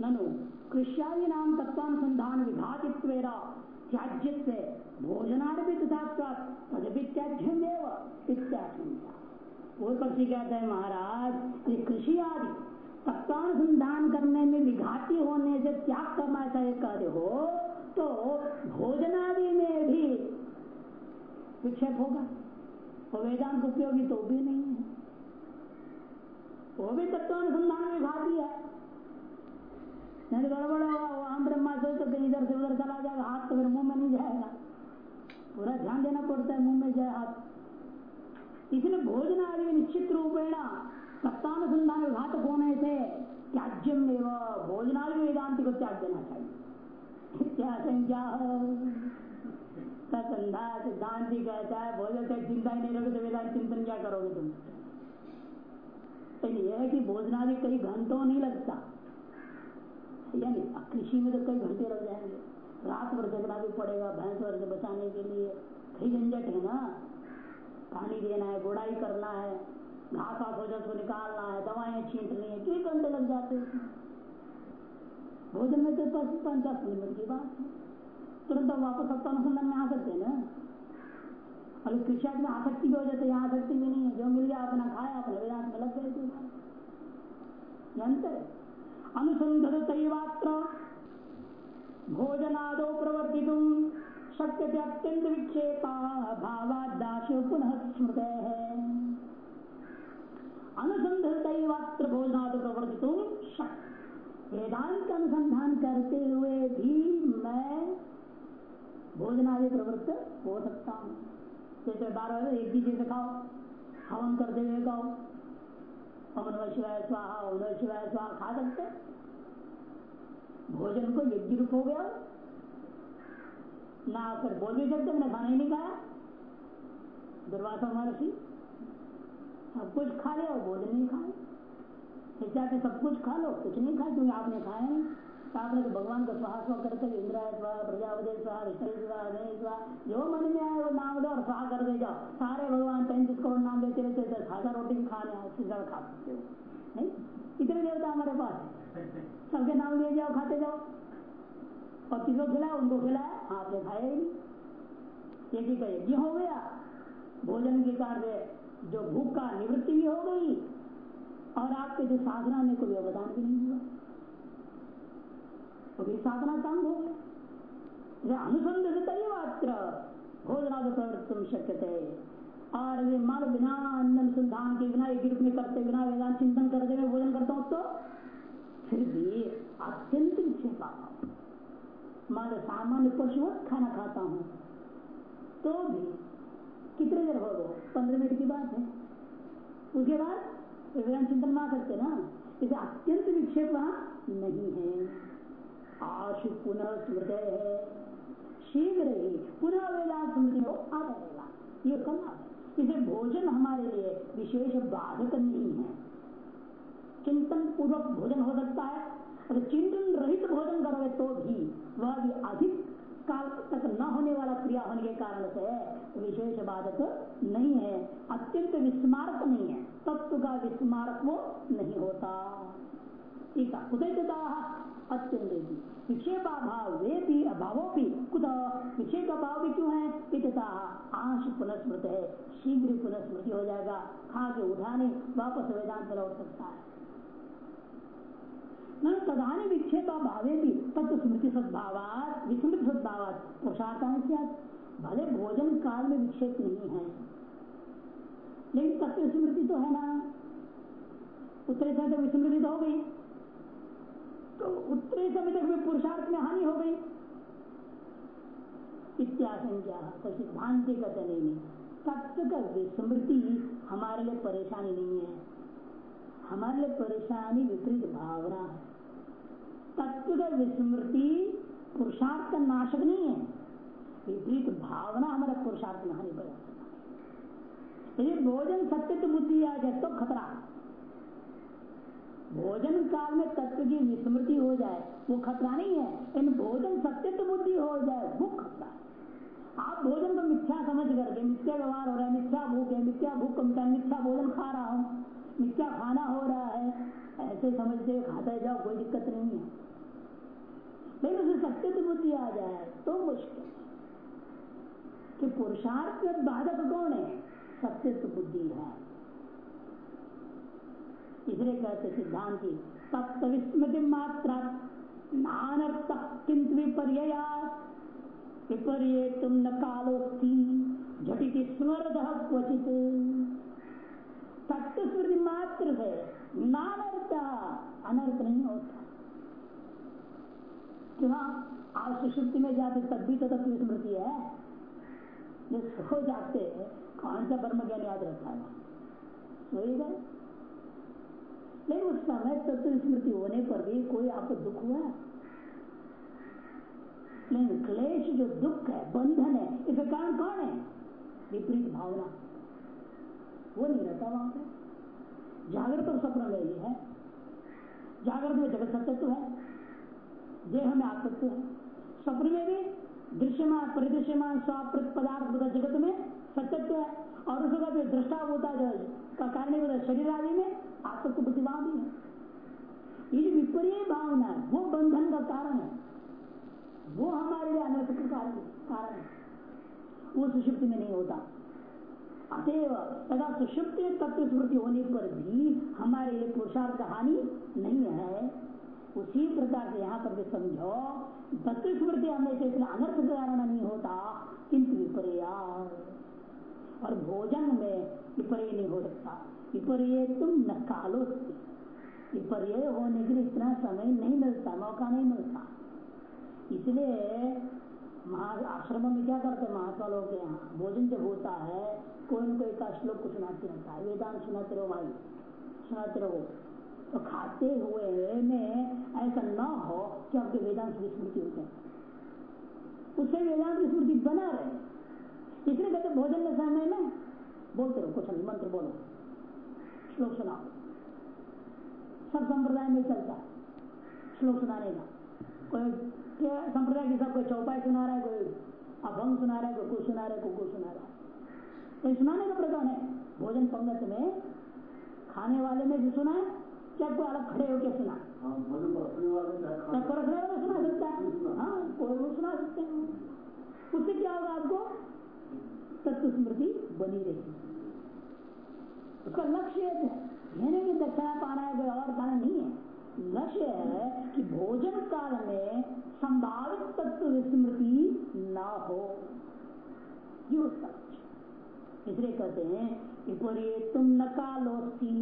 ननु कृष्यादि नाम तत्वानुसंधान विघातित्व त्याज्य भोजनार्थ तथा तदपि त्याज्यम पक्षी कहते हैं महाराज, ये कृषि आदि तत्वानुसंधान करने में विघाती होने से त्याग करना ऐसा कार्य हो तो भोजनादि में भी विक्षेप होगा। और वेदांत उपयोगी तो भी नहीं है। वो भी तत्वानुसंधान में घाती है। नहीं गड़बड़ होगा वो आम ब्रह्मा से तो कहीं इधर से उधर चला जाएगा, हाथ तो फिर मुँह में नहीं जाएगा। पूरा ध्यान देना पड़ता है मुँह में जाए हाथ। इसलिए भोजन आदि निश्चित रूपेण सत्तानुसंधान विघातक होने से त्याज्यम एवं, भोजनादि वेदांति को त्याग देना चाहिए। क्या कहता है, भोजन तक चिंता ही नहीं रहोगे तो वेदांत चिंतन क्या करोगे तुम? लेकिन यह है कि भोजनादि कई घंटों नहीं लगता। यानी कृषि में तो कई घंटे लग जाएँगे। रात भर जगना भी पड़ेगा भैंस वर्ग से बचाने के लिए। कई झंझट है ना? पानी देना है, गुड़ाई करना है, घास वास हो जाए उसको निकालना है, दवाएँ छींटनी है कई घंटे लग जाते हैं भोजन में तो बस पाँच दस मिनट की बात है। तुरंत वापस सत्ता अनुसंधान में आ सकते हैं ना? अगर कृषि में आसक्ति भी हो जाते यहाँ आसक्ति भी नहीं है। जो मिल गया अपना खाया, अपने वेदांत में लग गए जानते अनुसंधत भोजनादो प्रवर्तित शक्य अत्यंत विक्षेपा भावादाश पुनः स्मृत। है अनुसंधत भोजनादो प्रवर्तित वेदांत अनुसंधान करते हुए भी मैं भोजनादि प्रवृत्त हो सकता हूँ। जैसे बारह एक ही जैसे खाओ हवन करते हुए खाओ अमन शिवाय स्वाहा ओम शिवाय स्वाहा, खा सकते भोजन को यज्ञ रूप हो गया। ना फिर बोल भी सकते, मैंने खाना ही नहीं खाया। दुर्वासा महर्षि सब कुछ खा लिया भोजन नहीं खाए। सब कुछ खा लो, कुछ नहीं खाए, क्योंकि आपने खाया नहीं। आपने तो भगवान को स्वाहा स्वा करते इंद्रा स्वा, प्रजापति स्वा विष्णु स्वा जो मन में आए वो नाम दो और स्वाहा कर दे जाओ सारे भगवान पैंतीस करोड़ नाम देते रहते खासा रोटी भी खा रहे उससे ज़्यादा खा सकते हो। नहीं? इतने देवता हमारे पास सबके नाम ले जाओ, खाते जाओ। और किसको खिलाया उनको खिलाया आपने खाया ही नहीं। यज्ञ का यज्ञ हो गया। भोजन के कार्य, जो भूख का निवृत्ति भी हो गई और आपके जो साधना में कोई योगदान भी नहीं हुआ। तो साधना काम हो? गया अनुसंधित मात्र। भोजनाद प्रवृत्तम शक्य थे और मान बिना अनुसंधान के बिना, एक रूप में करते बिना, वेदांत चिंतन करते हुए भोजन करता हूँ तो? फिर भी अत्यंत विक्षेप मान सामान्य पशु खाना खाता हूँ। तो भी कितने देर हो गए? पंद्रह मिनट की बात है। उसके बाद चिंतन में आ सकते ना, इसे अत्यंत विक्षेप वहाँ नहीं है। आशु पुनः स्मृत है शीघ्र ही पुनः वेदांत स्मृति को आ जाएगा ये है इसे भोजन हमारे लिए विशेष बाधक नहीं है। चिंतन पूर्वक भोजन हो सकता है, अगर चिंतन रहित भोजन करोगे तो भी वह भी अधिक काल तक न होने वाला क्रिया होने के कारण से विशेष बाधक नहीं है, अत्यंत विस्मारक नहीं है। तत्व का विस्मारक वो नहीं होता। है अत्यंत विक्षेपाभाव वे भी भी विक्षेप भी क्यों है? आंश पुनस्मृत है शीघ्र पुनस्मृति हो जाएगा। खा के उठाने वापस वेदांत लौट सकता है तदानी भावे भी तत्व स्मृति विस्मृत भले भोजन काल में विक्षेप नहीं है, लेकिन तत्व स्मृति तो है ना। उत्तरे समय तो विस्मृति तो हो गई। तो उत्तरे समय तक में पुरुषार्थ में हानि हो गई। इत्याशंका तो सिद्धांति का चले नहीं तत्व का विस्मृति हमारे लिए परेशानी नहीं है। हमारे लिए परेशानी विपरीत भावना है। तत्व का विस्मृति पुरुषार्थ का नाशक नहीं है। विपरीत भावना हमारा पुरुषार्थ में हानि पड़ यदि भोजन सत्य तो बुद्धि आ जाए तो खतरा भोजन काल में तत्व की विस्मृति हो जाए, वो खतरा नहीं है। इन भोजन सत्य बुद्धि हो जाए, वो खतरा आप भोजन को मिथ्या समझ करके मिथ्या व्यवहार हो रहा है, मिथ्या भूख है, मिथ्या भूख को मिथ्या भोजन खा रहा हूँ, मिथ्या खाना हो रहा है, ऐसे समझते खाते जाओ, कोई दिक्कत नहीं है। लेकिन उसे सत्य बुद्धि आ जाए तो मुश्किल कि पुरुषार्थ बाधक कौन है? सत्य बुद्धि है। इसलिए कहते सिद्धांति तत्व विस्मृति मात्रा नानर्थ किंतु विपर्य विपर्य तुम न कालोस्ती झटिति स्मृत क्वचित। तत्व स्मृति मात्र से नानर्थ, अनर्थ नहीं होता। क्यों? आप सुषुप्ति में जाते तब भी तो तत्व स्मृति है। जो सो जाते कौन सा ब्रह्म ज्ञान याद रखता है? सोई लेकिन उस समय तत्व स्मृति होने पर भी कोई आपको दुख हुआ लेकिन क्लेश जो दुख है, बंधन है, इसका कारण कौन है? विपरीत भावना। वो नहीं रहता वहाँ पे। जागृत और स्वप्न में ही है। जागृत में जगत सत्यत्व है। देह में आत्मत्व है। स्वप्न में भी दृश्यमान, परिदृश्यमान स्वाप्रत पदार्थ जगत में सत्यत्व है। और उसका भी दृष्टा होता जो का कारण शरीर आदि में आत्मत्व बुद्धिमान भी है। ये विपरीय भावना है, वो बंधन का कारण है। वो हमारे लिए अनर्थ का कारण है। वो सुषुप्ति में नहीं होता। अतएव तथा सुषुप्ति तत्व स्मृति होने पर भी हमारे लिए पुरुषार्थ हानि नहीं है। उसी प्रकार से यहाँ पर भी समझो, तत्व स्मृति हमें से इसलिए अनर्थ कारण नहीं होता, किंतु विपर्या। और भोजन में विपर्य नहीं हो सकता। विपर्य तुम न कालो विपर्य होने के लिए इतना समय नहीं मिलता, मौका नहीं मिलता। इसलिए आश्रम में क्या करते महात्मा लोग के यहाँ? भोजन जब होता है, कोई न कोई का श्लोक को सुनाते रहता है। वेदांत सुनाते रहो भाई, सुनाते रहो। तो खाते हुए में ऐसा न हो कि आपके वेदांत की स्मृति हो जाए। उससे वेदांत की स्मृति बना रहे। इसलिए कहते भोजन के समय में बोलते रहो कुछ नहीं मंत्र बोलो। श्लोक सुनाओ। सब संप्रदाय में चलता है। श्लोक सुनाने का। कोई संप्रदाय के सब कोई चौपाई सुना रहा है कोई अभंग सुना रहा है कोई कुछ सुना रहा है कोई कुछ सुना रहा है। तो सुनाने का प्रकार है। भोजन पंगत में खाने वाले में भी सुना है क्या कोई अलग खड़े होकर सुना सबको रखने वाला सुना सकता है। हाँ कोई वो सुना सकते हैं। उससे क्या होगा आपको? तत्व स्मृति बनी रहेगी उसका लक्ष्य यह नहीं कि दक्षिणा पाना है कोई और पाना नहीं है। लक्ष्य है कि भोजन काल में संभावित तत्व विस्मृति न हो। ये उसका इसलिए कहते हैं विपरीय तुम न कालोस्ती।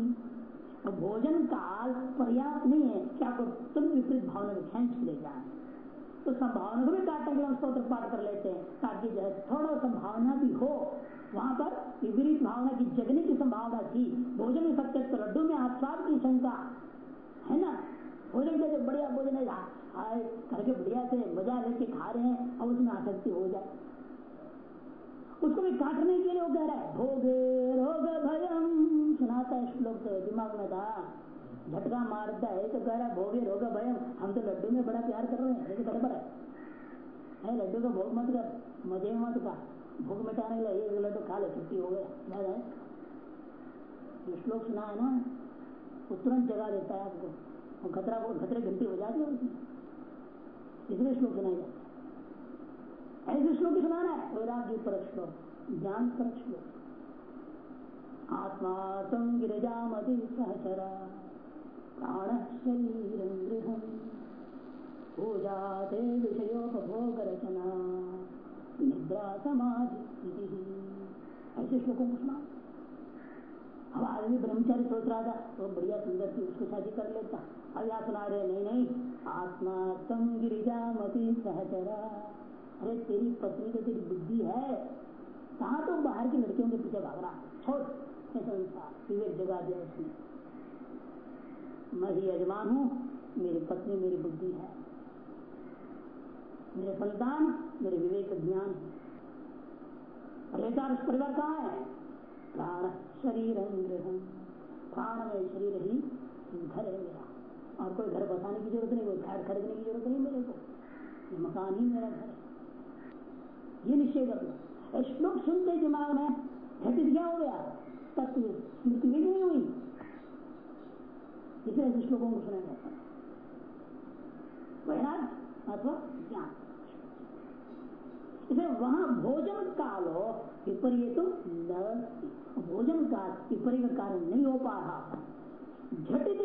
भोजन काल पर्याप्त नहीं है। क्या को तुम विपरीत भावना में खेच ले जाए तो संभावना को भी काटने के लिए स्त्रोत्र पाठ कर लेते हैं, ताकि जो है थोड़ा संभावना भी हो। वहाँ पर विपरीत भावना की जगने की संभावना थी। भोजन में सत्य तो लड्डू में आस्वाद की शंका, है ना? भोजन के जो बढ़िया भोजन है, आए, करके बढ़िया से मज़ा लेके खा रहे हैं और उसमें आसक्ति हो जाए। उसको भी काटने के लिए वो कह रहा है, भोगे रोग भयम सुनाता है श्लोक तो दिमाग में था। झटका मारता है तो कह रहा भोगे रोग भयम हम तो लड्डू में बड़ा प्यार कर रहे हैं लेकिन बराबर है। है लड्डू का भोग मत कर, मज़े मत खा, भूख मिटाने के लिए एक लड्डू खा ले, छुट्टी हो गया है जो श्लोक सुना है ना, वो तुरंत जगा देता है आपको और खतरा को खतरे घंटी जाती है उसमें। इसलिए श्लोक सुनाया जाता है। ऐसे श्लोक सुनाना है, वैराग्य पर श्लोक, ज्ञान पर श्लोक। आत्मा तम गिरजामति सहचरा। प्राण शरीर गृहम पूजा ते विषयोपभोग रचना निद्रा समाधि ऐसे श्लोकों को सुना अब आदमी ब्रह्मचारी सोच रहा था तो बढ़िया सुंदर थी उसको शादी कर लेता। अब यहाँ सुना रहे नहीं नहीं आत्मा तम गिरिजामति सहचरा। अरे, तेरी पत्नी तो तेरी बुद्धि है। कहा तो बाहर की लड़कियों के पीछे भाग रहा छोड़। संसार विवेक जगा दिया उसने मैं ही यजमान हूँ, मेरी पत्नी मेरी बुद्धि है। मेरे संतान मेरे विवेक ज्ञान और परिवार कहाँ है। प्राण शरीर प्राण में शरीर ही घर है मेरा। और कोई घर बसाने की ज़रूरत नहीं, कोई घर खरीदने की ज़रूरत नहीं मेरे को। मकान ही मेरा घर है। ये निश्चय कर लो श्लोक सुनते दिमाग में, घटित क्या हो गया? तत्व स्मृति नहीं हुई। इसलिए श्लोकों को सुना जाता है वैराग अथवा ज्ञान इसे वहाँ भोजन काल हो विपरीत भोजन काल विपरीत कारण नहीं हो पा रहा झटित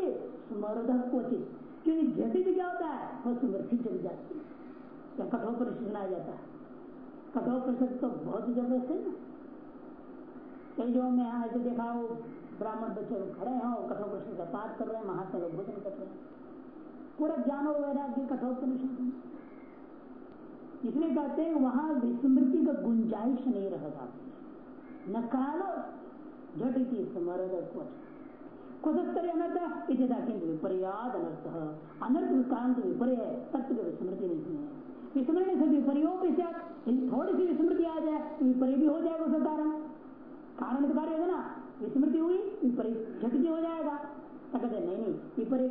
स्मृत क्वचित क्योंकि झटित क्या होता है वो स्मृति चल जाती है या कठोर परिषद आ जाता है कठोर परिषद तो बहुत ज़बरदस्त है ना कई जो मैं यहाँ ऐसे देखा वो ब्राह्मण बच्चे खड़े हैं और कठोर परिषद का पाठ कर रहे हैं, महात्मा लोग भोजन कर रहे हैं। पूरा ज्ञान और वैराग्य कठोर परिषद इसलिए कहते हैं, वहाँ विस्मृति का गुंजाइश नहीं रह जाती। न कालो झटिति स्मरद कुतस्तरी अनर्थ इतना किंतु विपर्याद अनर्थ। अनर्थ कांत विपर्य तत्व की विस्मृति नहीं है। विस्मृति से विपर्योग थोड़ी सी विस्मृति आ जाए तो विपर्य भी हो जाएगा उसका कारण। कारण तो कार्य होगा ना। विस्मृति हुई विपरीत झटकी हो जाएगा। कहते नहीं नहीं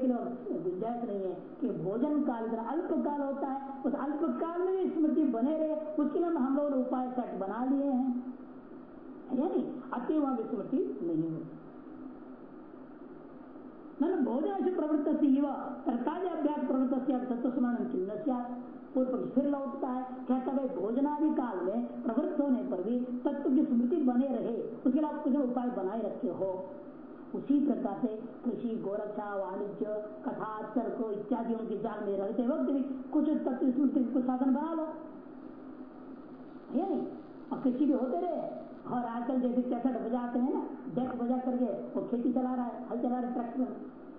लिए गुंजाइश नहीं है कि भोजन काल अल्प काल होता है। उस अल्प काल में भी स्मृति बने रहे, उसके लिए हम लोग उपाय सेट बना लिए हैं। यानी अति वहाँ विस्मृति नहीं होती भोजन से प्रवृत्त से कर्ताज अभ्यास प्रवृत्त से तत्व स्मरण चिन्ह पूर्व पक्ष फिर लौटता है, कहता है भोजनादि काल में प्रवृत्त होने पर भी तत्व की स्मृति बने रहे, उसके लिए आप कुछ उपाय बनाए रखे हो। उसी प्रकार से कृषि गोरक्षा, वाणिज्य, कथा, तर्क इत्यादियों के जाल में रहते वक्त भी कुछ तत्व स्मृति को साधन बना लो। नहीं और कृषि भी होते रहे। और आजकल जैसे कैसेट बजाते हैं ना, डेक बजा करके वो खेती चला रहा है, हल चला रहा है ट्रैक्टर।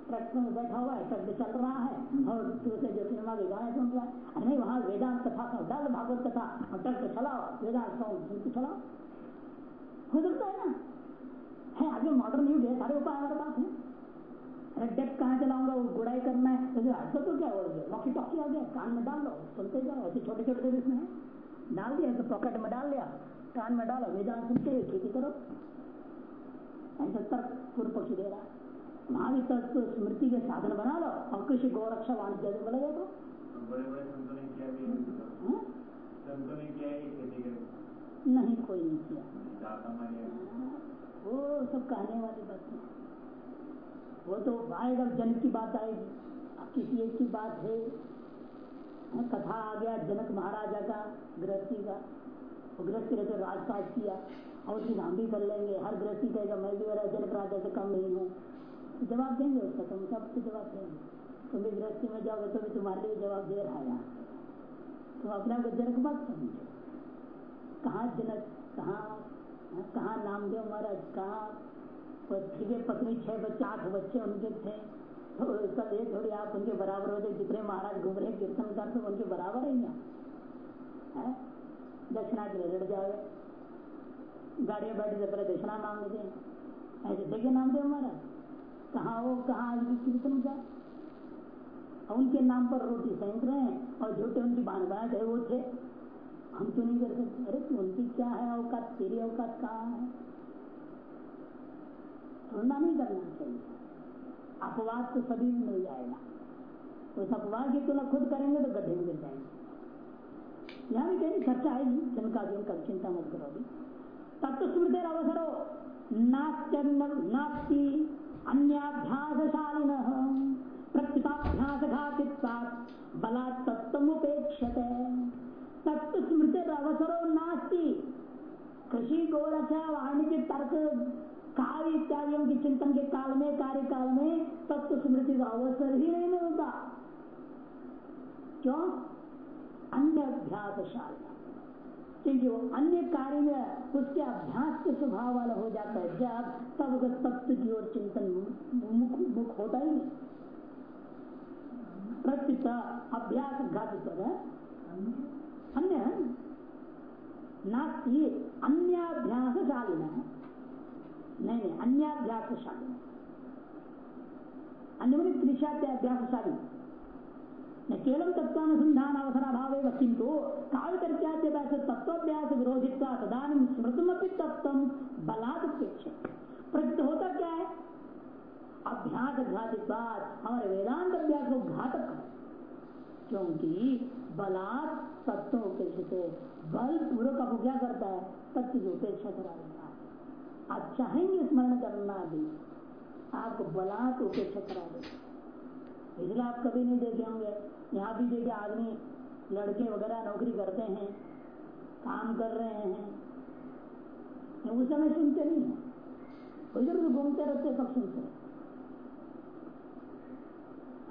ट्रैक्टर में बैठा हुआ है ट्रक चल रहा है। और दूसरे जो सिनेमा के गाने सुन रहा है। नहीं वहाँ वेदांत कथा का डाल भागवत कथा। और ट्रक चलाओ वेदांत सुन चलाओ हो सकता है ना? है आगे मॉडर्न युग है, सारे उपाय हमारे पास है। अरे डेक कहाँ चलाऊँगा वो गुड़ाई करना है। तो आजकल तो क्या हो गया? वॉकी टॉकी आ गया, कान में डाल लो, सुनते जाओ, ऐसे छोटे छोटे इसमें है। डाल दिया तो पॉकेट में डाल लिया। कान में डालो, वेदांत सुनते हुए खेती करो। ऐसा तर्क पूर्व पक्षी दे रहा है। वहाँ भी तत्व स्मृति के साधन बना लो और कृषि गौरक्षा वाणिज्य से बोलेगा तो। नहीं कोई नहीं किया। वो सब कहने वाली बात है। वो तो आएगा जनक की बात आएगी किसी एक की बात है। कथा आ गया जनक महाराजा का गृहस्थी का। गृहस्थी रहते राजपाट किया। और फिर हम भी कर लेंगे। हर गृहस्थी कहेगा मैं भी मेरा जनक राजा से कम नहीं हूँ। जवाब देंगे उसका तुम सबको जवाब देंगे। तुम भी गृहस्थी में जाओगे तो भी तुम्हारे लिए जवाब दे रहा है यहाँ तुम अपने आप को जनक मत समझो। कहा जनक कहा हाँ, कहा नामदेव महाराज कहा ठीक पत्नी छह बच्चे आठ बच्चे उनके थे। तो सब एक थोड़ी आप उनके बराबर हो जाए जितने महाराज घूम रहे कीर्तन कर तो उनके बराबर है यहाँ दक्षिणा के लिए लड़ जाओगे। गाड़ियाँ बैठे से पहले दक्षिणा मांगते ऐसे देखे नामदेव महाराज? कहा वो कहा कीर्तन का उनके नाम पर रोटी सेंक रहे हैं और झूठे उनकी बान बना गए वो थे। हम क्यों नहीं कर सकते? अरे तो उनकी क्या है? अवकात तेरी अवकात कहा है? तुलना नहीं करना चाहिए। अपवाद तो सभी में मिल जाएगा। उस अपवाद की तुलना खुद करेंगे तो गड्ढे में गिर जाएँगे। यहाँ भी कहीं चर्चा है जिनका जिनका चिंता मत करो अभी। तत्व स्मृति अवसरो नास्ती अन्याभ्यासशालिन। प्रत्युताभ्यास घातित्वा बला तत्वमुपेक्षते तत्व स्मृति अवसरो नास्ती। कृषि गोरक्षा वाणिज्य तर्क कार्य इत्यादियों के चिंतन के काल में कार्य काल में तत्व स्मृति का अवसर ही नहीं मिलता क्यों? अन्य अभ्यासशाली क्योंकि वो अन्य कार्य में उसके अभ्यास के स्वभाव वाला हो जाता है। जब तब अगर तत्व की ओर चिंतन मुख मुख होता ही नहीं। प्रत्युत अभ्यास घातित है। अन्य नास्ती अन्याभ्यासशाली नहीं नहीं अन्याभ्यासशाली अन्य मैंने त्रिशात्याभ्यासशाली केवल तत्वानुसंधान अभाव किंतु काल करत्याद्यभ्यास तत्वाभ्यास विरोधित तदान स्मृतमपि तत्व बलापेक्ष प्रयुक्त होता क्या है? अभ्यास घातित हमारे वेदांत अभ्यास को घातक है। क्योंकि बलात् तत्व उपेक्षित बल पूर्वक आपको क्या करता है तत्व की उपेक्षा करा देता है। आप चाहेंगे स्मरण करना भी, आपको बलात् उपेक्षा करा देता इसलिए आप कभी नहीं देखे होंगे। यहाँ भी देखे आदमी, लड़के वगैरह नौकरी करते हैं, काम कर रहे हैं। उस समय सुनते नहीं है। इधर उधर घूमते रहते, सब सुनते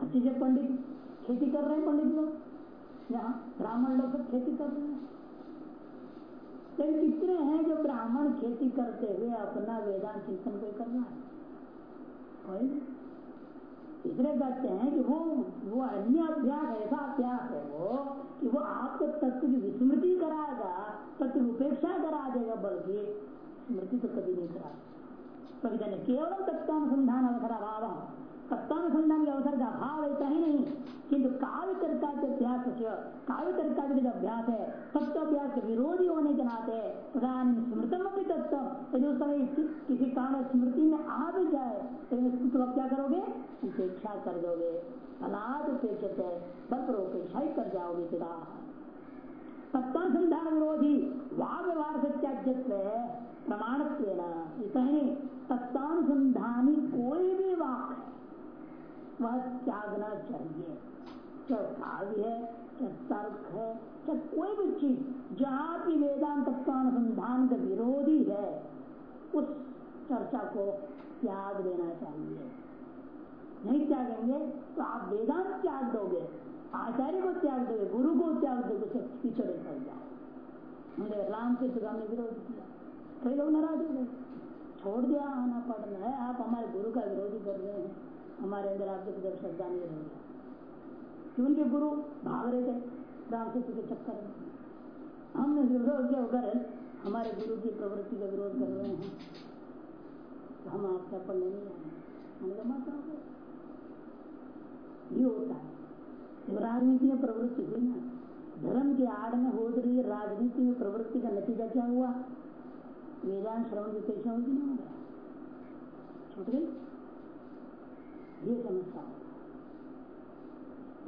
अच्छे से पंडित खेती कर रहे हैं पंडित लोग। यहाँ ब्राह्मण लोग सब खेती कर रहे हैं। लेकिन कितने हैं जो ब्राह्मण खेती करते हुए अपना वेदांत चिंतन कोई कर रहा है? कोई इसलिए कहते हैं कि वो वो अन्य अभ्यास ऐसा अभ्यास है वो, कि वो आपको तत्व की विस्मृति कराएगा, तत्व की उपेक्षा करा देगा, बल्कि स्मृति तो कभी नहीं करा तो केवल तत्वानुसंधान अवसर अभाव तत्वानुसंधान के अवसर का अभाव ऐसा ही नहीं. किंतु काव्य तरीका के अभ्यास काव्य तरीका के अभ्यास है तत्व अभ्यास के विरोधी होने के नाते प्रधान स्मृतम अपनी तत्व यदि उस समय किसी कारण स्मृति में आ भी जाए तो आप क्या करोगे उपेक्षा कर दोगे. अनाथ उपेक्षित है पर उपेक्षा ही कर जाओगे तेरा तत्वानुसंधान विरोधी वाग व्यवहार से त्याज्यत्व प्रमाण कहीं तत्वानुसंधानी कोई भी वाक है वह त्यागना चाहिए। चाहे काव्य है, चाहे तर्क है, चाहे कोई भी चीज़, जहाँ भी वेदांत तत्वानुसंधान का विरोधी है, उस चर्चा को त्याग देना चाहिए। नहीं त्यागेंगे तो आप वेदांत त्याग दोगे, आचार्य को त्याग दोगे, गुरु को त्याग दोगे, उसे पीछे निकल जाओ हमने राम के दुकान ने विरोध किया। कई लोग नाराज़ हो गए। छोड़ दिया, आना पड़ना है। आप हमारे गुरु का विरोधी कर रहे हैं। हमारे अंदर आपके तरफ़ श्रद्धा नहीं रहेगा। कि उनके गुरु भाग रहे थे राम से के चक्कर में। हमने विरोध होकर हमारे गुरु की प्रवृत्ति का विरोध कर रहे हैं। तो हम आपका पढ़ने नहीं आए। हमने माता ये होता है। तो राजनीति में प्रवृत्ति हुई ना, धर्म के आड़ में हो रही राजनीति में प्रवृत्ति का नतीजा क्या हुआ? वेदांत श्रवण की पेशा होगी नहीं हो गया छूट गई? ये समस्या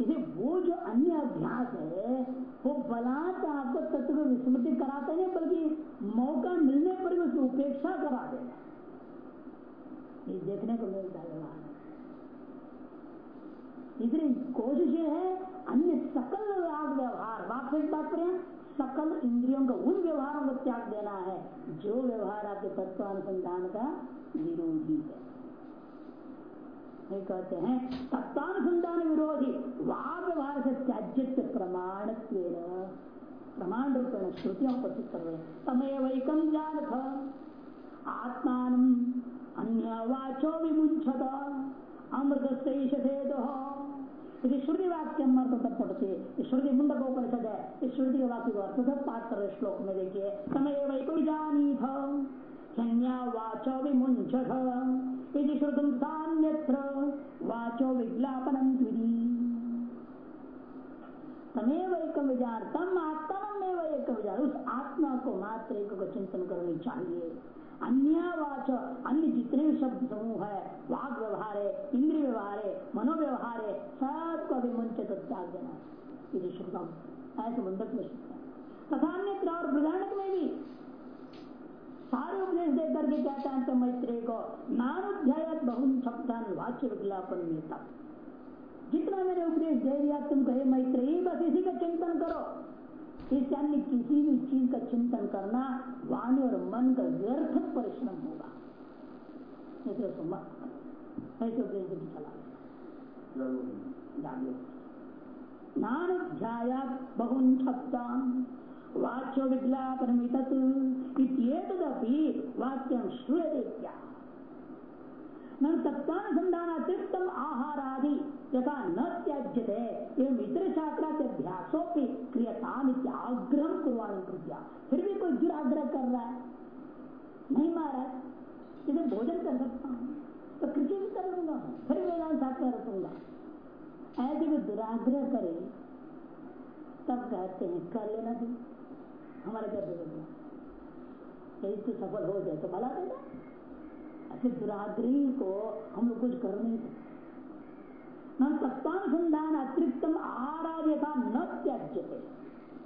इसे वो जो अन्य अभ्यास है, वो बलात् आपको तत्व को विस्मृति कराते नहीं बल्कि मौका मिलने पर भी उसकी उपेक्षा करा देगा ये देखने को मिलता है इसलिए कोशिश है, अन्य सकल राग व्यवहार। वाक बात करें, सकल इंद्रियों का उन व्यवहारों को त्याग देना है, जो व्यवहार आपके तत्व अनुसंधान का विरोधी है। ये कहते हैं। तत्वानुसंधान विरोधी। वाग व्यवहार से त्याज्य प्रमाण प्रमाण रूपेण श्रुतियों को कर रहे तमें वैकम ज्ञान था आत्मान अन्य वाचो विमुंछत अमृत से यदि श्रुति वाक्य अर्थ तब पढ़ते श्रुति मुंडक उपनिषद है इस श्रुति के वाक्य को अर्थ पाठ कर श्लोक में देखिए समय वही जानी था वाचो विमुंच यदि वाचो विज्ञापनम तमेव एक विचार तम आत्मा में एक विचार उस आत्मा को मात्र एक को चिंतन करनी चाहिए। अन्य वाच अन्य जितने भी शब्द समूह है, वाक व्यवहार है, इंद्रिय व्यवहार है, मनोव्यवहार है सबको अभिमुंचित त्याग देना श्रुतम। ऐसे बंधक में तथा अन्य और प्रधानक में भी सारे उपदेश दे करके कहता है तो मैत्री को नानुध्याय बहुन छप्तान वाच्य विज्ञापन में तक जितना मैंने उपदेश दे दिया तुम कहे मैत्री बस इसी का चिंतन करो। इससे अन्य किसी भी चीज़ का चिंतन करना वाणी और मन का व्यर्थ परिश्रम होगा। ऐसे ऐसे उपदेश चला नान ध्याया बहुन शब्दान वाच्यो विज्ञापन तदपि वाक्यम श्रूयते क्या तत्वानुसंधान अतिरिक्तम आहार आदि यथा न त्याज्यते, एवं इतर की क्रियता आग्रह कुर्बान कृत्या फिर भी कोई दुराग्रह कर रहा है। नहीं महाराज इसे भोजन कर सकता हूँ। तो कृषि भी कर लूँगा, फिर वेदांत में रखूँगा ऐसे भी दुराग्रह करे, तब कहते हैं, कर लेना दी हमारे क्या यदि तो सफल हो जाए तो भला देना ऐसे दुराग्रही को हम लोग कुछ कर नहीं सकते। तत्वानुसंधान अतिरिक्तम आहार था न त्याज्य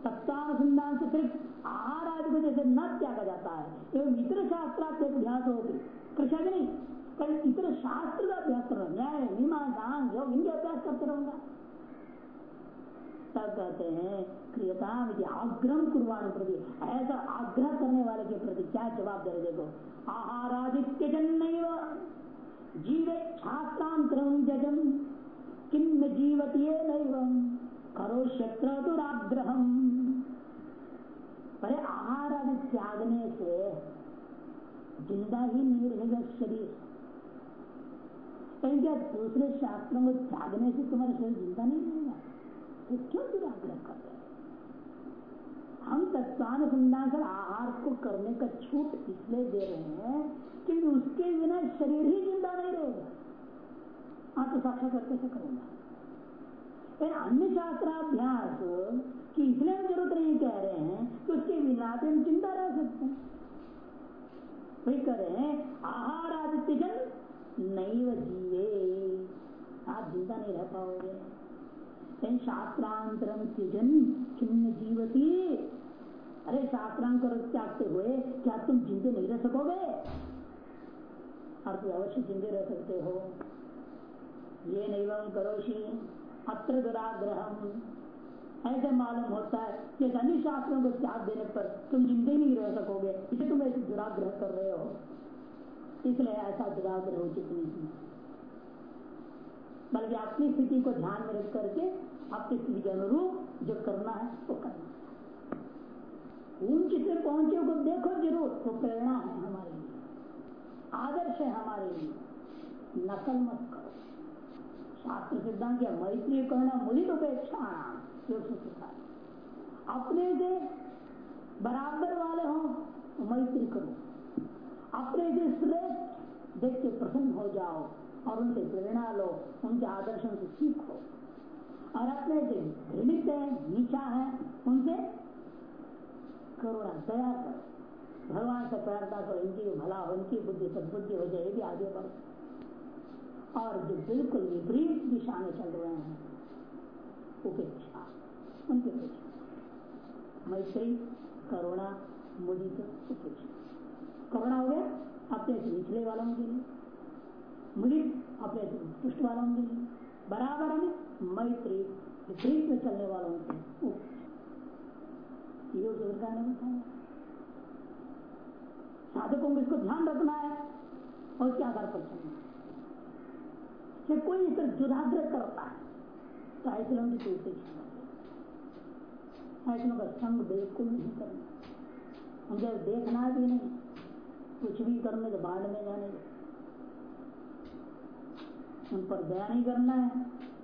तत्वानुसंधान से सिर्फ़ आदि को जैसे न त्यागा जाता है, एवं इतर शास्त्र अभ्यास होगी कृषा नहीं कल इतर शास्त्र का अभ्यास कर न्याय मीमांसा योग, इनके अभ्यास करते रहूँगा। तब कहते हैं क्रियता आग्रह कुर्बान प्रति। ऐसा आग्रह करने वाले के प्रति क्या जवाब दे देखो? आहारादित्य जन्म जीवे छात्रांतरम जजम, किन्न जीवती नैवम, करो शत्र दुराग्रहम परे आहार त्यागने से ज़िंदा ही नहीं रहेगा शरीर। क्या दूसरे शास्त्रों को त्यागने से तुम्हारा शरीर ज़िंदा नहीं रहेगा? तो क्यों दुराग्रह कर रहे हम तत्वानुसंधान कर आहार को करने का छूट इसलिए दे रहे हैं क्योंकि उसके बिना शरीर ही ज़िंदा नहीं रहेगा। हाँ तो साक्षात्कार कैसे करूँगा। अन्य शास्त्राभ्यास की इसलिए हम ज़रूरत नहीं कह रहे हैं कि उसके बिना तो हम चिंता रह सकते हैं। वही कह रहे हैं, आहार आदित्य जन नहीं जीवे। आप ज़िंदा नहीं रह पाओगे। शास्त्रांतरम त्यजन खिन्न जीवती। अरे, शास्त्रांत त्यागते हुए, क्या तुम जिंदे नहीं रह सकोगे? अर्थ अवश्य जिंदे रह सकते हो। ये नहीं करोशी अत्र दुराग्रह ऐसे मालूम होता है कि अन्य शास्त्रों को त्याग देने पर तुम जिंदे नहीं रह सकोगे, इसे तुम ऐसे दुराग्रह कर रहे हो। इसलिए ऐसा दुराग्रह उचित नहीं बल्कि अपनी स्थिति को ध्यान में रख करके अपनी स्थिति के अनुरूप जो करना है वो करना है। ऊंच से पहुँचे को देखो ज़रूर, वो प्रेरणा है हमारे लिए। आदर्श है हमारे लिए। नकल मत करो। शास्त्र सिद्धांत क्या मैत्री करना मुदित उपेक्षा अपने से बराबर वाले हो तो मैत्री करो। अपने से श्रेष्ठ देख के प्रसन्न हो जाओ। और उनसे प्रेरणा लो उनके आदर्शों से सीखो। और अपने से घृणित है, नीचा है, उनसे करुणा दया करो। भगवान से प्रार्थना करो, इनकी भला हो, इनकी बुद्धि सदबुद्धि हो जाए भी आगे बढ़ो। और जो बिल्कुल विपरीत दिशा में चल रहे हैं, उपेक्षा, उनकी उपेक्षा। मैत्री, करुणा, मुदित, उपेक्षा। करुणा हो गया अपने से निचले वालों के लिए। मुदित अपने उत्कृष्ट वालों के लिए बराबर हमें मैत्री, विपरीत में चलने वालों सरकार ने बताया साधकों को इसको ध्यान रखना है और उसके आधार पर चलना कोई इस दुराग्रह करता है तो ऐसे लोगों की उपेक्षा ऐसे का संग बिल्कुल नहीं करना। उनके देखना भी नहीं, कुछ भी करने तो बाढ़ में जाने उन पर दया नहीं करना है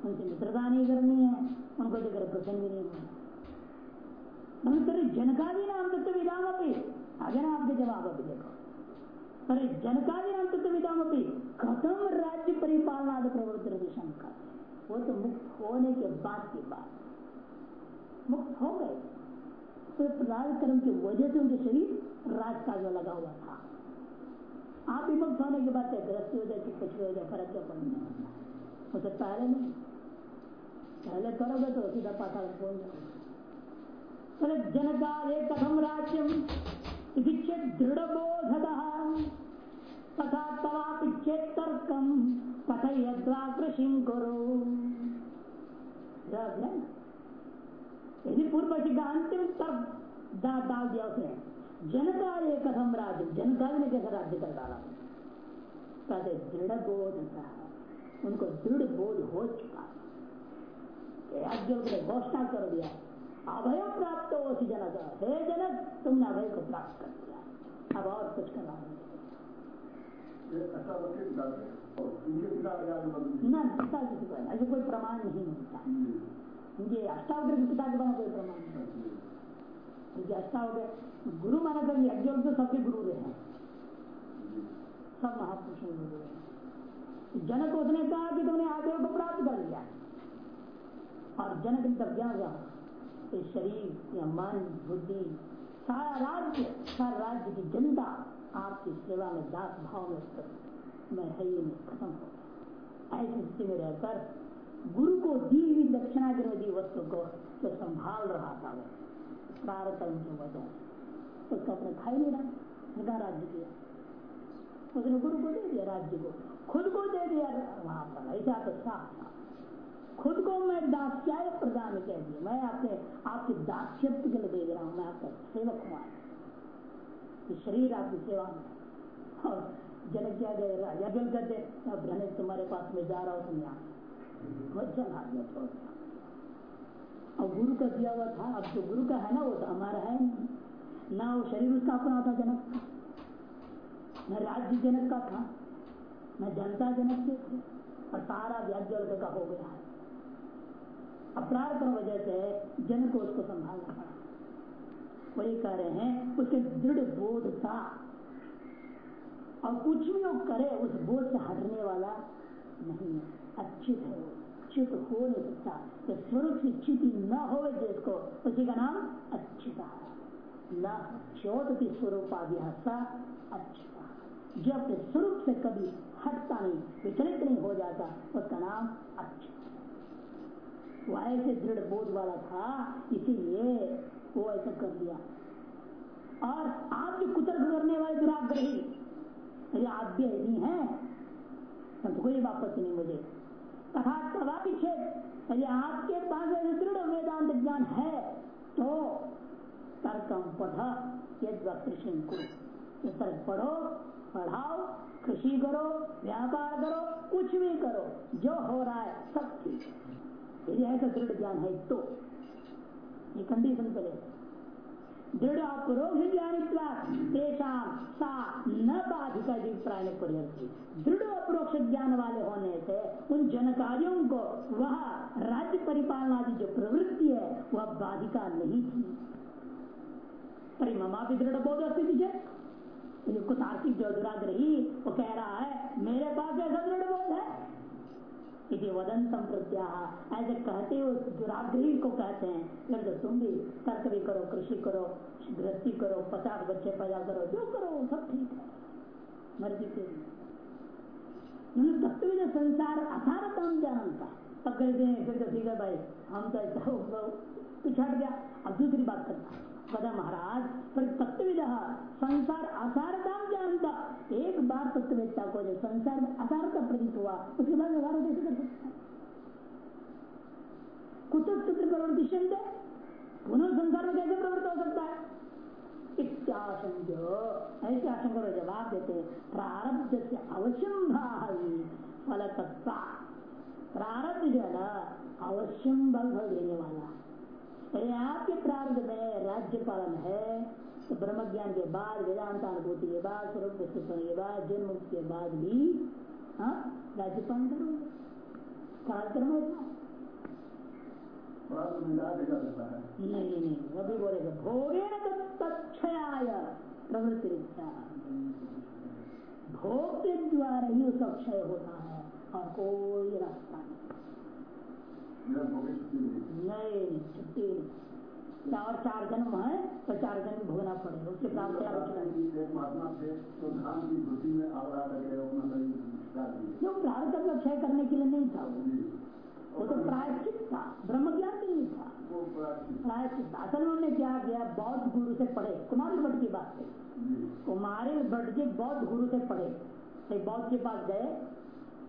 उनसे मित्रता नहीं करनी है, उनको देखकर प्रसन्न भी नहीं होना तेरे जनकादी नाम तत्व विधान अपनी आगे ना आपके जवाब अभी देखो। अरे जनकादी नाम तत्व विधान अपनी खत्म राज्य परिपालना प्रवृत्ति शंका वो तो मुक्त होने के बाद की बात मुक्त हो गए। तो कर्म की वजह से उनके शरीर राज का जो लगा हुआ था। आप ही मुक्त होने के बाद ग्रस्त हो जाए कुछ हो जाए फ़र्क क्या पड़ने उसे पहले नहीं। पहले करोगे तो सीधा पाता पहुँच जाओगे जनकाले कथम राज्यम दृढ़ बोधद तथा कृषि करो। यदि पूर्व का अंतिम तर्क डाल दिया उसने। जनकाल कथम राज्य जनता ने कैसा राज्य कर डाला? कहते दृढ़ बोध उनको दृढ़ बोध हो चुका। ने घोषणा कर दिया। अभय प्राप्त हो सी जनक हे जनक तुमने अभय को प्राप्त कर दिया। अब और कुछ करना ना पिता किसी को ऐसे कोई प्रमाण नहीं मिलता मुझे अष्टावक्र के पिता के बना कोई प्रमाण नहीं मुझे अष्टावक्र गुरु माना कर यज्ञ तो सबके गुरु रहे हैं। सब महापुरुषों गुरु रहे जनक उसने कहा कि तुमने आदेव को प्राप्त कर लिया। और जनक तब क्या हुआ ये शरीर, या मन, बुद्धि, सारा राज्य सारा राज्य की जनता आपकी सेवा में, दास भाव में मैं है ही खत्म हो ऐसी स्थिति में रहकर गुरु को दी हुई दक्षिणा के दी वस्तु को, जो संभाल रहा था वो। प्रारकर्म की वजह उसका अपने खाई नहीं रहा, उनका राज्य किया। उसने गुरु को दे दिया राज्य को। खुद को दे दिया वहाँ पर, ऐसा तो था। खुद को मैं दास्याय प्रदान कह दिया मैं आपके आपके दास्यत्व के लिए दे रहा हूँ। मैं आपका सेवक हूँ शरीर आपकी सेवा में और जनक क्या कह राजा जल कर दे अब तुम्हारे पास में जा रहा हूँ, तुम यहाँ चल हाथ में छोड़। और गुरु का दिया हुआ था, अब तो गुरु का है ना, वो तो हमारा है ना वो शरीर उसका अपना था, जनक का। न राज्य जनक का था, न जनता जनक के थे, और सारा व्याज्य का हो गया है। अपराध पर वजह से जन को उसको संभालना पड़ा। वही कह रहे हैं, उसके दृढ़ बोध था। और कुछ भी वो करे, उस बोध से हटने वाला नहीं है। अच्छित है वो। च्युत हो नहीं सकता। तो स्वरूप से च्युति न हो जिसको उसी का नाम अच्छिता है। न चौथी स्वरूप आदि अच्छिता जो अपने स्वरूप से कभी हटता नहीं विचलित नहीं हो जाता, उसका नाम अच्छा वो ऐसे दृढ़ बोध वाला था, इसीलिए वो ऐसा कर दिया। और आप जो कुतर्क करने वाले दुराग्रही। यदि आप भी ऐसी हैं तो कोई वापस नहीं मुझे। तथापि यदि आपके पास दृढ़ वेदांत ज्ञान है तो तर्कम पढ़ यद कृषि को तर्क पढ़ो, पढ़ाओ, कृषि करो, व्यापार करो, कुछ भी करो, जो हो रहा है, सब ठीक है। यदि ऐसा दृढ़ ज्ञान है तो। ये कंडीशन पहले दृढ़ अपरोक्ष ज्ञानित्वा सा न बाधिका अभिप्राय दृढ़ अपरोक्ष ज्ञान वाले होने से उन जनकार्यों को वह राज्य परिपालन आदि जो प्रवृत्ति है, वह बाधिका नहीं थी। परिमा भी दृढ़ बोध स्थिति है कुछ आर्थिक जो दुराग्रही, वो कह रहा है, मेरे पास ऐसा दृढ़ बोध है? इसे वदंतम प्रत्या ऐसे कहते हो दुराग्रही को कहते हैं फिर तो तुम भी तर्क भी करो, कृषि करो, गृहस्थी करो, पचास बच्चे पैदा करो, जो करो, सब ठीक है। मर्ज़ी से तत्व जो संसार असारता हम जानता तब कहते हैं फिर तो ठीक है भाई, हम तो ऐसा पिछड़ गया। अब दूसरी बात करता है। कदा महाराज, पर तत्विद संसार असारता जानता। एक बार तत्ववेत्ता को जो संसार में असारता प्रतीत हुआ, उसके बाद व्यवहार कैसे कर सकता कुछ प्रवर्तिशन पुनः संसार में कैसे प्रवृत्त हो सकता है? ऐसे जवाब देते प्रारब्ध से अवश्यम भावी फल तत्ता प्रारब्ध जो है ना अवश्यम बल देने वाला। आपके प्रारंभ में राज्य पालन है। तो ब्रह्म ज्ञान के बाद वेदांत अनुभूति के बाद स्वरूप होने के बाद जन्म के बाद भी हाँ राज्य पालन करोगे कार्यक्रम होता नहीं नहीं अभी बोलेगा भोगेण तत्क्षयाय प्रवृत्ति भोग के द्वारा ही उसका क्षय होता है और कोई रास्ता नहीं। नहीं, छुट्टी। और चार जन्म है तो चार जन्म भोगना पड़ेगा, उसके प्राप्त जो प्रारब्ध का क्षय करने के लिए नहीं था। वो तो प्रायश्चित था ब्रह्म ज्ञान के लिए था। प्रायश्चित असल उन्होंने क्या किया? बौद्ध गुरु से पढ़े। कुमार भट्ट की बात है। कुमारी भट्ट जी बौद्ध गुरु से पढ़े। बौद्ध के पास गए।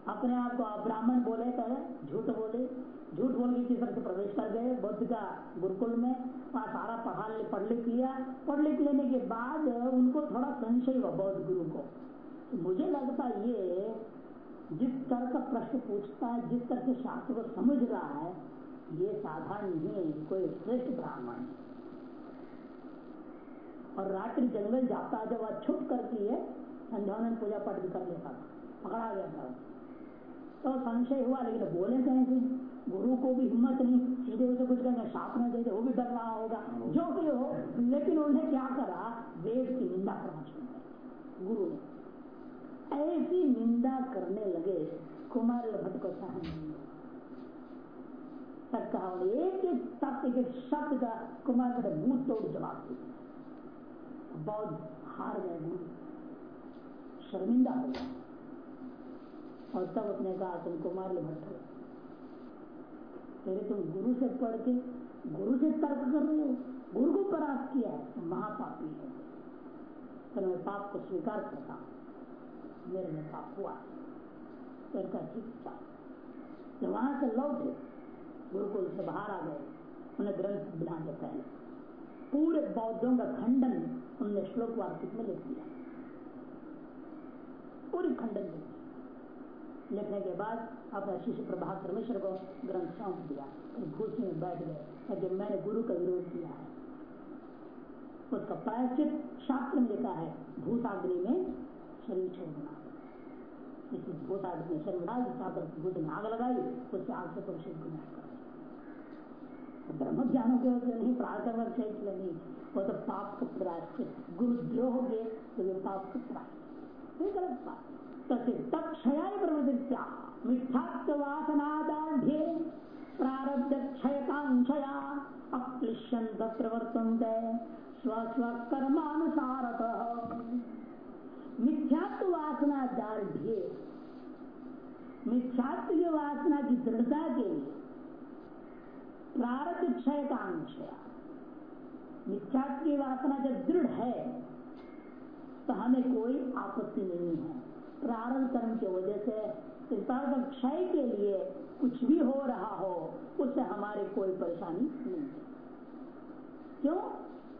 अपने आप को ब्राह्मण बोले पहले झूठ बोले। झूठ बोल के किसी से प्रवेश कर गए, बुद्ध का गुरुकुल में सारा पढ़ा, पढ़ लिख लिया। पढ़ लिख लेने के बाद उनको थोड़ा संशय हुआ बौद्ध गुरु को। मुझे लगता ये जिस तरह का प्रश्न पूछता है, जिस तरह से शास्त्र को समझ रहा है, ये साधारण नहीं है कोई श्रेष्ठ ब्राह्मण। है और रात्रि जंगल जाता है, जब वह छुप करती है संध्यावन पूजा पाठ भी कर लेता था, पकड़ा गया था। तो संशय हुआ, लेकिन बोले कैसे गुरु को भी हिम्मत नहीं, सीधे उसे कुछ कहना साफ़ न दे, वो भी डर रहा होगा। जो भी हो, लेकिन उन्हें क्या करा? वेद की निंदा करना शुरू गुरु ने ऐसी निंदा करने लगे, कुमार भट्ट को सहन कहा एक एक तत्व एक शब्द का कुमार भट्ट मुँह तोड़ जवाब दिया। बहुत हार गए गुरु। शर्मिंदा हो गया और तब अपने कहा, तुम कुमार भट्ट हो। तुम गुरु से पढ़ के, गुरु से तर्क कर रहे हो। गुरु को परास्त किया है। तो महापापी है। तो मैं पाप को स्वीकार करता हूँ। मेरे में पाप हुआ फिर का ठीक था। जब वहाँ से लौटे गुरुकुल से बाहर आ गए। उन्हें ग्रंथ बना के पहले। पूरे बौद्धों का खंडन उन्होंने श्लोक वार्षिक में लिख दिया पूरी खंडन लिख लिखने के बाद अपना शिष्य प्रभात परमेश्वर को ग्रंथ सौंप दिया। घुसी में बैठ गए कि मैंने गुरु का विरोध किया है, उसका प्रायश्चित शास्त्र में लिखा है, भूताग्नि में शरीर छोड़ना इसलिए भूताग्नि में शरीर डाल भूत में आग लगाई, उससे आग से परिषद गुना कर ब्रह्म ज्ञानों के नहीं प्रार्थना क्षेत्र नहीं, वो तो पाप का प्रायश्चित गुरुद्रोह हो गए तो पाप का प्रायश्चित। गलत बात तत्क्षयाय प्रवृत्त्या मिथ्यात्व प्रारब्ध क्षय कांक्षया अक्लिश्यंत प्रवर्तन्ते। स्व स्व कर्मानुसारत मिथ्यात्व वासना दार्ढ्य मिथ्यात्व की वासना की दृढ़ता के लिए प्रारब्ध क्षय कांक्षया मिथ्यात्व की वासना जब दृढ़ है तो हमें कोई आपत्ति नहीं है। प्रारंभ कर्म की वजह से इस बार क्षय के लिए कुछ भी हो रहा हो, उससे हमारे कोई परेशानी नहीं क्यों?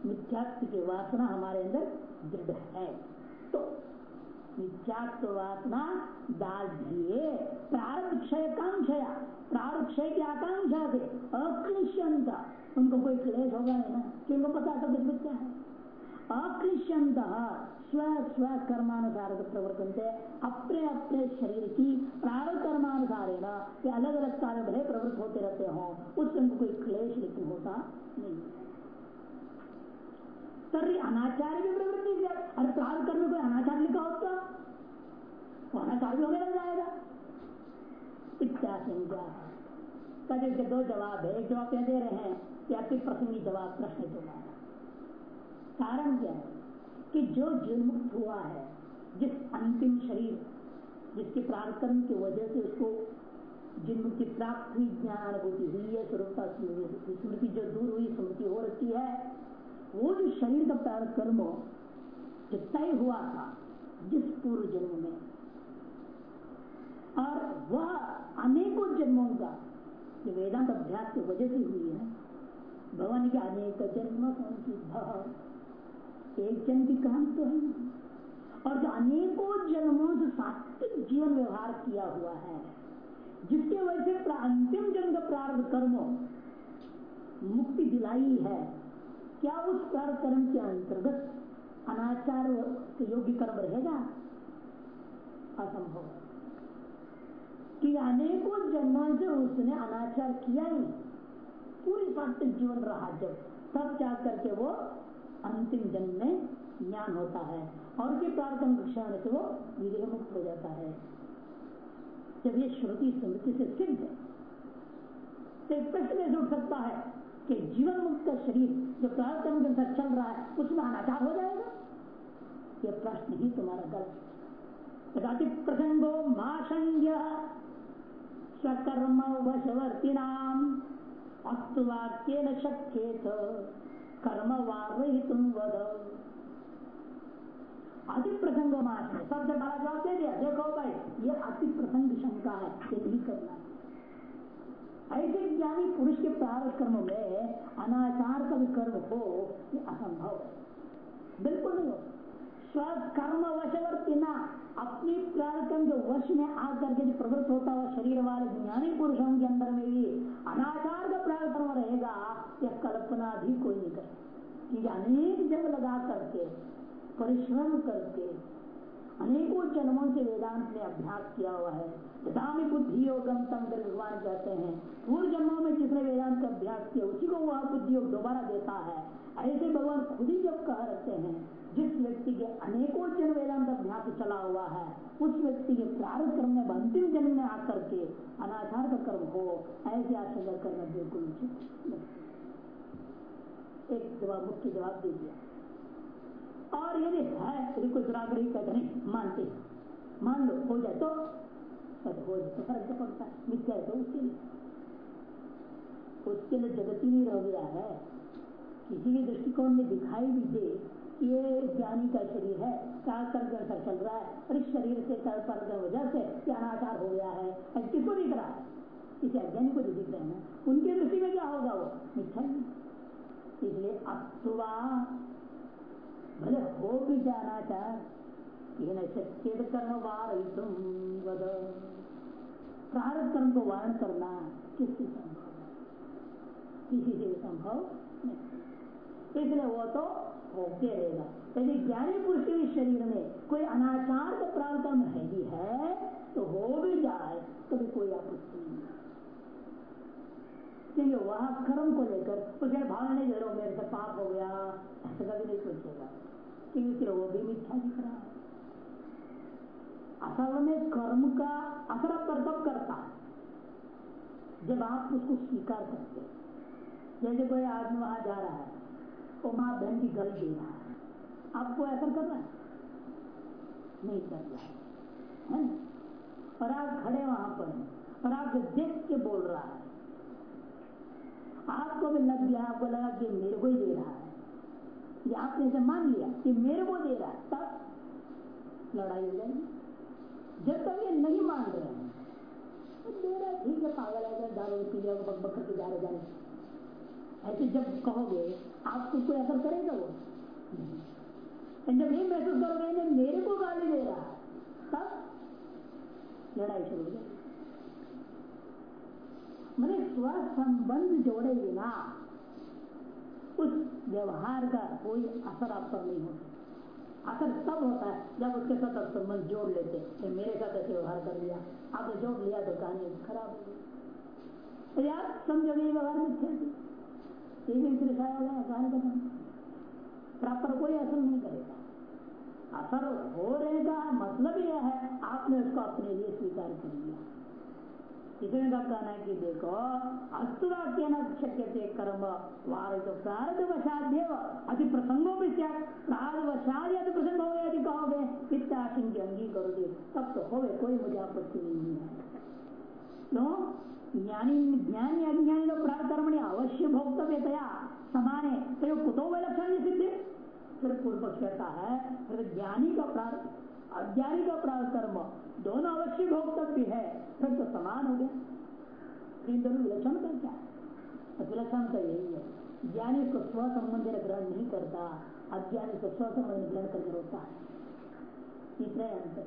मिथ्यात्व की वासना हमारे अंदर दृढ़ है। तो मिथ्यात्व वासना डाल दिए प्रारंभ क्षय कांक्षया प्रारंभ क्षय की आकांक्षा से अक्लिश्यंता उनको कोई क्लेश होगा ना? क्योंकि पता सब मिथ्या है। अक्लिश्यंत स्व स्व कर्मानुसार प्रवर्तन से अपने अपने शरीर की प्रारंभ कर्मानुसार है ना कि अलग अलग कार्य भले प्रवृत्त होते रहते हो उससे उनको कोई क्लेश लेकिन होता नहीं। तरी अनाचार्य भी प्रवृत्ति अरे प्रारंभ कर्म कोई अनाचार लिखा होता? तो अनाचार भी होने लग जाएगा। इत्याशंका। कभी दो जवाब है एक जवाब दे रहे हैं? या फिर प्रसंगी जवाब प्रश्न जवाब कारण क्या है? कि जो जीवन मुक्त हुआ है, जिस अंतिम शरीर, जिसके प्रार्थन की वजह से उसको जिन मुक्ति प्राप्त हुई, ज्ञान, अनुभूति हुई है स्वरूपता स्मृति जो दूर हुई, स्मृति हो रखी है, वो जो शरीर का प्रारंभ कर्म जो तय हुआ था, जिस पूर्व जन्म में, और वह अनेकों जन्मों का, जो वेदांत अभ्यास की वजह से हुई है, भगवान के अनेक जन्म एक जन की कहानी तो है और जो अनेकों जन्मों से सात्विक जीवन व्यवहार किया हुआ है, जिसके वजह से अंतिम जन्म का प्रारंभ कर्म मुक्ति दिलाई है, क्या उस प्रारंभ कर्म के अंतर्गत अनाचार योग्य कर्म रहेगा? असंभव। कि अनेकों जन्मों से उसने अनाचार किया ही पूरी सात्विक जीवन रहा जब, तब जा करके वो अंतिम जन्म में ज्ञान होता है और उसके प्रार्थना कक्षा से वो विदेह मुक्त हो जाता है। जब ये श्रुति स्मृति से सिद्ध है तो प्रश्न ऐसे उठ सकता है कि जीवन मुक्त का शरीर जो प्रार्थना के अंदर चल रहा है, उसमें अनाचार हो जाएगा? ये प्रश्न ही तुम्हारा गलत कदाचित प्रसंगो माशंग्य स्वकर्म वशवर्ती नाम न शक्येत। कर्म वारहितुम वद अति प्रसंग है सबसे बड़ा जवाब दे दिया। देखो भाई, ये अति प्रसंग शंका है। ये नहीं करना ऐसे ज्ञानी पुरुष के प्रारंभ कर्म में अनाचार का भी कर्म हो, ये असंभव है। बिल्कुल नहीं हो स्वकर्म वशवर्ती ना अपनी प्रारकम के वश में आकर के जो प्रवृत्त होता हुआ शरीर वाले ज्ञानी पुरुषों के अंदर में भी अनाचार का प्रारकर्म रहेगा, यह कल्पना भी कोई नहीं करे क्योंकि अनेक जन्म लगा करके, परिश्रम करके, अनेकों जन्मों से वेदांत ने अभ्यास किया हुआ है। यथामी बुद्धि योगम तम भगवान कहते हैं, पूर्व जन्मों में जिसने वेदांत का अभ्यास किया, उसी को वह बुद्धि योग दोबारा देता है। ऐसे भगवान खुद ही जब कह रखते हैं जिस व्यक्ति के अनेकों जन्म वेदांत अभ्यास चला हुआ है, उस व्यक्ति के प्रारंभ कर्म में, अंतिम जन्म में आकर के अनाचार का कर्म हो, ऐसे आशंका करना बिल्कुल उचित एक जवाब, मुख्य जवाब दे दिया और यदि है, यदि कोई दुराग्रही कहते नहीं, मानते मान लो, हो जाए तो हो जाए तो फ़र्क पड़ता है। मिथ्या तो उसके लिए। उसके लिए जगत ही नहीं रह गया है। किसी के दृष्टिकोण में दिखाई भी दे ये ज्ञानी का शरीर है। कर्म अनुसार चल रहा है और इस शरीर से काल कर्म की वजह से अनाचार हो गया है। किसको दिख रहा है? इसे अज्ञानी को जो दिख रहे हैं उनकी दृष्टि में क्या होगा वो? मिथ्या इसलिए अस्तुवा भले हो भी जाना चाह न शक्य कर्म वार प्रारंभ कर्म को वारण करना किसी संभव किसी से संभव नहीं। इसलिए वो तो होते रहेगा यदि ज्ञानी पुरुष के शरीर में कोई अनाचार का प्राण कर्म है ही है तो हो भी जाए तो भी कोई आपत्ति नहीं क्योंकि वह कर्म को लेकर उसके भावना नहीं रहा मेरे से पाप हो गया, ऐसा कभी नहीं सोचेगा। क्योंकि वो भी मिथ्या दिख रहा है। असल में कर्म का असर पर कब करता जब आप उसको स्वीकार करते जैसे कोई आदमी वहाँ जा रहा है वो माँ बहन की रहा है। आपको ऐसा कर रहा है? नहीं कर रहा है। है ना? और आप खड़े वहाँ पर। और आप देख के बोल रहा है। आपको भी लग गया, आपको लगा कि मेरे को ही दे रहा है। ये आपने इसे मान लिया कि मेरे को दे रहा है, तब लड़ाई हो जाएगी। जब तक ये नहीं मान रहे हैं तो दे रहा ठीक है, पागल है दारू पी लिया बक करके जा रहे जाने ऐसे जब कहोगे आपको कोई असर करेगा वो? जब ये महसूस करोगे मेरे को गाली दे रहा है, तब लड़ाई शुरू हो मैंने स्व संबंध जोड़े बिना उस व्यवहार का कोई असर आप पर नहीं होता। असर तब होता है जब उसके साथ आप संबंध जोड़ लेते कि मेरे साथ ऐसे व्यवहार कर लिया, आपने जोड़ लिया तो कहानी खराब हो गई। यार समझोगे व्यवहार में थे प्रॉपर कोई असर नहीं करेगा। असर हो रहेगा मतलब यह है, आपने उसको अपने लिए स्वीकार कर लिया। इसमें का कहना है कि देखो अस्तुवाक्य न शक्य कर्म वार तो वशाद्य अति प्रसंगों भी क्या प्रारब्ध वशाद अति प्रसंग हो गए यदि कहोगे इत्याशंक अंगी करोगे तब तो हो कोई मुझे आपत्ति नहीं है। ज्ञानी ज्ञानी अज्ञानी लोग प्रार्थ कर्मणि अवश्य भोक्तव्यतया। समान है तो कुतो वे लक्षण सिद्धि? फिर पूर्व पक्ष कहता है, फिर ज्ञानी का प्रार्थ अज्ञानी का प्रार्थ कर्म, दोनों अवश्य भोक्तव्य है। फिर तो समान हो गया। इन दोनों विलक्षण का क्या? है विलक्षण तो यही है। ज्ञानी को स्व संबंध ग्रहण नहीं करता, अज्ञानी को स्व संबंध ग्रहण करके रोकता है। इतने अंतर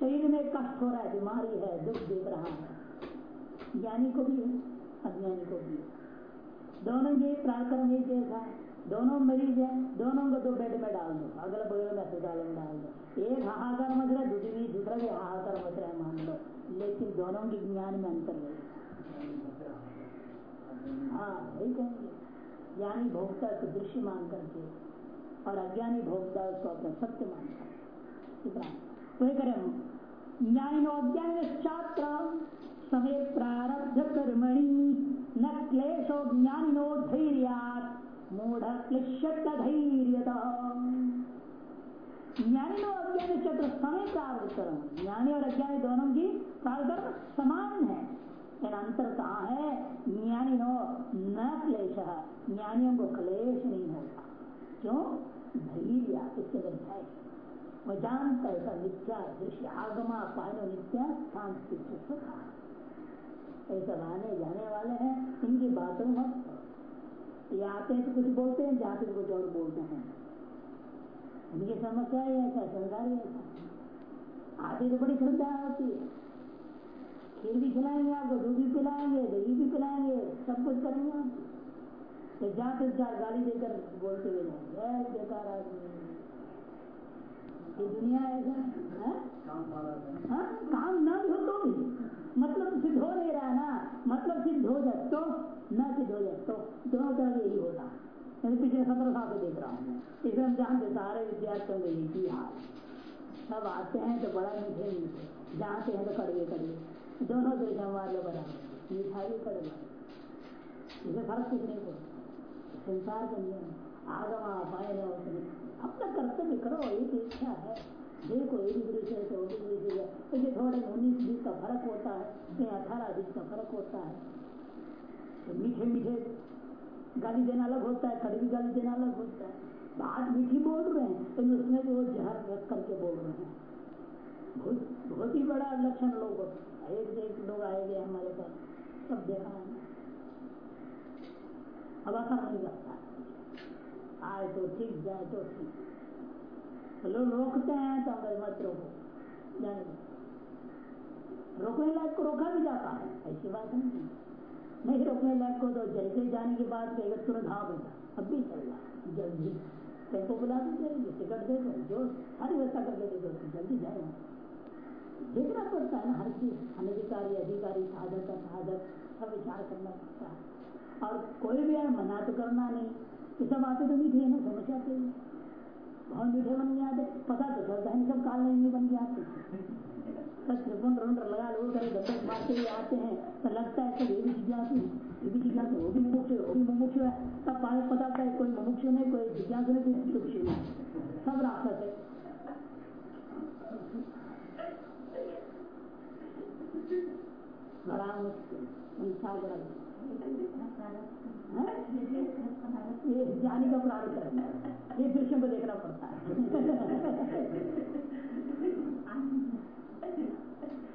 शरीर में कष्ट हो रहा है, बीमारी है, दुख देख रहा है। ज्ञानी को भी है, अज्ञानी को भी दोनों ये प्राकर्म एक जैसा है, दोनों मरीज़ है, दोनों को दो बेड में डाल दो, अगल बगल में अस्पताल में डाल दो। एक हाहाकार मच रहा है, दूसरी दूसरा भी हाहाकार मच रहा है, मान लो। लेकिन दोनों के ज्ञान में अंतर रहेगा हाँ वही कहेंगे। ज्ञानी भोक्ता को दृश्य मान करके और अज्ञानी भोक्ता उसको अपना सत्य मान कर वही करें ज्ञानी नो अज्ञानी छात्र समय प्रारब्ध कर्मणि, न क्लेशो ज्ञानिनो धैर्यात मूढ़ क्लिश्यत धैर्यता ज्ञानी और अज्ञानी चक्र समय प्राप्त कर्म, ज्ञानी और अज्ञानी दोनों की प्राप्त समान है। अंतर कहा है ज्ञानी नो न क्लेश, ज्ञानियों को क्लेश नहीं होता। क्यों? धैर्य इसके अंदर है। वो जानता है मिथ्या दृश्य आगमा पानो नित्या शांति ऐसा आने जाने वाले हैं इनकी बातों मत ये आते हैं तो कुछ बोलते हैं जाते तो कुछ और बोलते हैं। उनकी समस्या ही ऐसा संसार ही। ऐसा आते तो बड़ी श्रद्धा होती है। खीर भी खिलाएँगे आपको दूध भी पिलाएँगे दही भी पिलाएँगे सब कुछ करेंगे आप। तो जाते चार गाली देकर बोलते हुए जाएँगे। बेकार आदमी। ये दुनिया ऐसा है। हाँ? काम ना भी हो तो भी। मतलब सिद्ध हो नहीं रहा ना मतलब सिद्ध हो जाए तो न सिद्ध हो जाए तो दोनों तरह यही होता है पिछले सत्रह साल से देख रहा हूँ इसलिए हम जानते सारे विद्यार्थियों में यही हाल सब आते हैं तो बड़ा मीठे मीठे, जाते हैं तो कड़वे कड़वे। दोनों देश हमारे बराबर मिठाई कड़वा। इसे फ़र्क कुछ नहीं पड़ता संसार के नियम। आगमा पाए अपना कर्तव्य करो, एक इच्छा है। देखो एक दूसरे से एक दूसरे से तो थोड़े उन्नीस बीस का फ़र्क होता है कहीं अठारह बीस का फ़र्क होता है। तो मीठे मीठे गाली देना अलग होता है, कड़वी गाली देना अलग होता है। बात मीठी बोल रहे हैं, लेकिन तो उसमें वो जहर रख करके बोल रहे हैं। बहुत बहुत ही बड़ा लक्षण लोग एक से एक लोग आए गए हमारे पास। सब देखा है। अब असर नहीं करता आए तो ठीक, जाए तो ठीक। तो लोग रोकते हैं तो अगर मत रोको रोकने लायक को रोका भी जाता है ऐसी बात नहीं नहीं रोकने लायक को तो जैसे जाने के बाद कहेगा तुरंत हाँ बेटा अब भी चल रहा जल्दी टेंपो बुला जाएँगे टिकट दे दो जो हर व्यवस्था करके दे दो जल्दी जाए देखना पड़ता है ना हर चीज़ अनधिकारी अधिकारी साधक साधक सब विचार करना पड़ता है और कोई भी मना तो करना नहीं ये सब बातें तो नहीं है ना समझ आते बहुत मीठे बन जाते पता तो चलता है सब काल नहीं बन त्रिपुण रुंड लगा लो मारते हुए आते हैं तो लगता है सब ये भी जिज्ञासु ये भी जिज्ञासु वो भी मुमुक्ष वो भी मुमुक्ष है। तब पता है कोई मुमुक्ष नहीं, कोई जिज्ञासु नहीं, कोई सुक्षु नहीं। सब राक्षस है। बड़ा मुश्किल संसार बड़ा ये जाने का प्रारंभ करना ये दृश्यों को देखना पड़ता है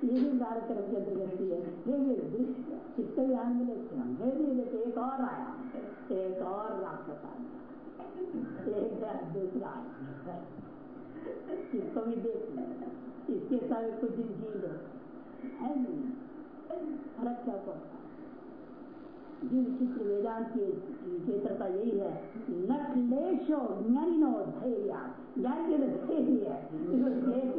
ये भी कार्यक्रम की अंतर्गति है भी दृश्य मिले समझे भी लेते एक और आया एक और राक्षस आया एक दूसरा आया इसको भी देख इसके साथ कुछ दिन जी लो है। नहीं फ़र्क क्या पड़ता विचित्र वेदांत की विचित्रता यही है न क्लेशो ज्ञानिनो धैर्य ज्ञान के धैर्य है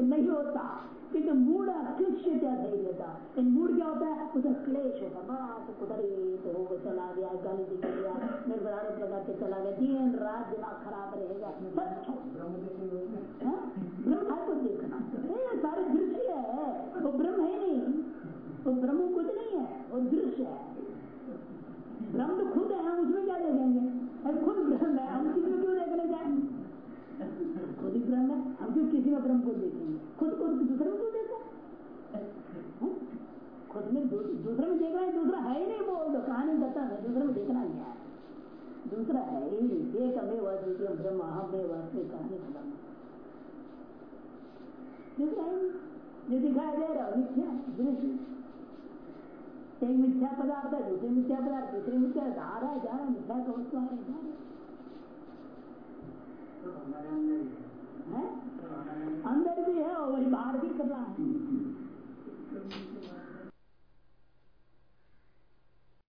नहीं होता किंतु मूड अक्लिश्यता धैर्यता इन मूड क्या होता है उधर क्लेश होता बड़ा तो कुदर तो चला गया गाली दिख गया निर्भर प्रकार के चला गया दिन रात दिमाग खराब रहेगा ब्रह्म को देखना सारे दृश्य है वो ब्रह्म है नहीं वो ब्रह्म कुछ नहीं है, वो दृश्य है। ब्रह्म तो खुद है, हम उसमें क्या देखेंगे? अरे खुद ब्रह्म है, हम किसी क्यों देखने जाए खुद ही ब्रह्म है, हम क्यों किसी में ब्रह्म को देखेंगे? खुद को दूसरे में क्यों देखा? खुद में दूसरे में देख रहा है, दूसरा है ही नहीं बोल दो कहानी करता है, दूसरे में देखना ही है? दूसरा है ही नहीं एक हमें वह द्वितीय ब्रह्म हम वह कहानी खत्म। दूसरा है जो दिखाई दे रहा मिथ्या दृश्य एक मिथ्या पदार्थ है, दूसरे मिथ्या पदार्थ, तीसरे मिथ्या आ रहा है जा रहा है मिथ्या का वस्तु आ रहा है। अंदर भी है और वही बाहर भी कर रहा है।